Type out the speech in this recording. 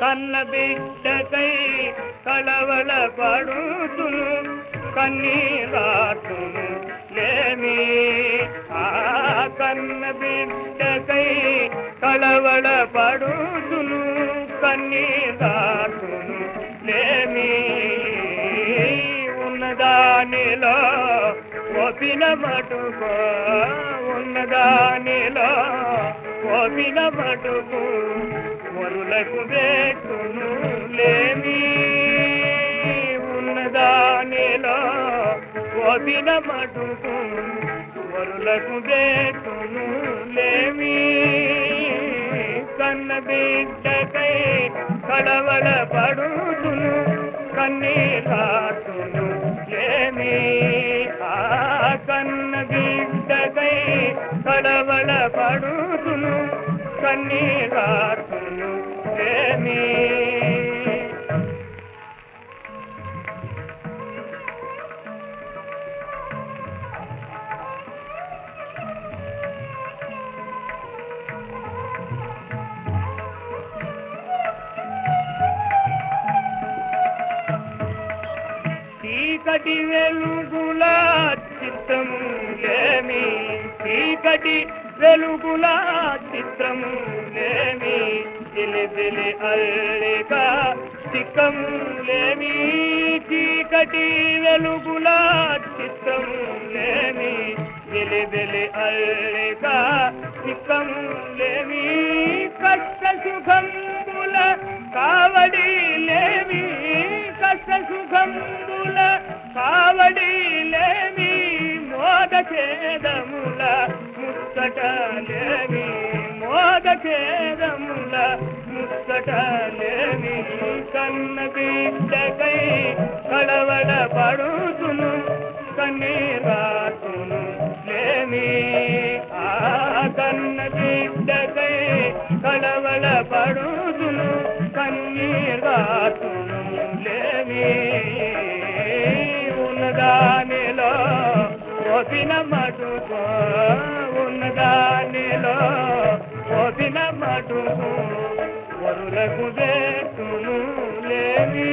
కన్న బిడ్డకై కలవల పడుతును కన్నీరాటును లేమి. ఆ కన్న బిడ్డకై కలవల పడుతును కన్నీరాటును లేమి. ఉన్నదానిలో ఒపిన మటుకో ఉన్నదానిలో ఒపిన మటుకు వరులకు వేకును లేమి. ఉన్నదానిలో ఒపిన మటుకు వరులకు వేకును లేమి. కన్న బిడ్డకై కడవడ పడుతును కన్నీరాటును కడవల పడుతును కన్నీరాటును లేమి చీకటి వెలుగుల చిత్రము లేమి చీకటి వెలుగుల చిత్రము లేమి తెలిపిలి అల్లిక చిక్కము లేమి. చీకటి వెలుగుల చిత్రము లేమి తెలిపిలి అల్లిక చిక్కము లేమి. కష్ట సుఖంబుల కావడి లేమి కష్ట సుఖంబుల కావడి మోగఖేదముల ఛేదముల మోగఖేదముల లేమి కన్న బిడ్డకై కడవడ పడుతును కన్నీరాతును లేమి. ఆ కన్న బిడ్డకై కళవడ పడుతును కన్నీరాటును లేమి. ఒపిన మటుకు ఉన్నదానిలో ఒపిన మటుకు. వరులకు వేటును లేని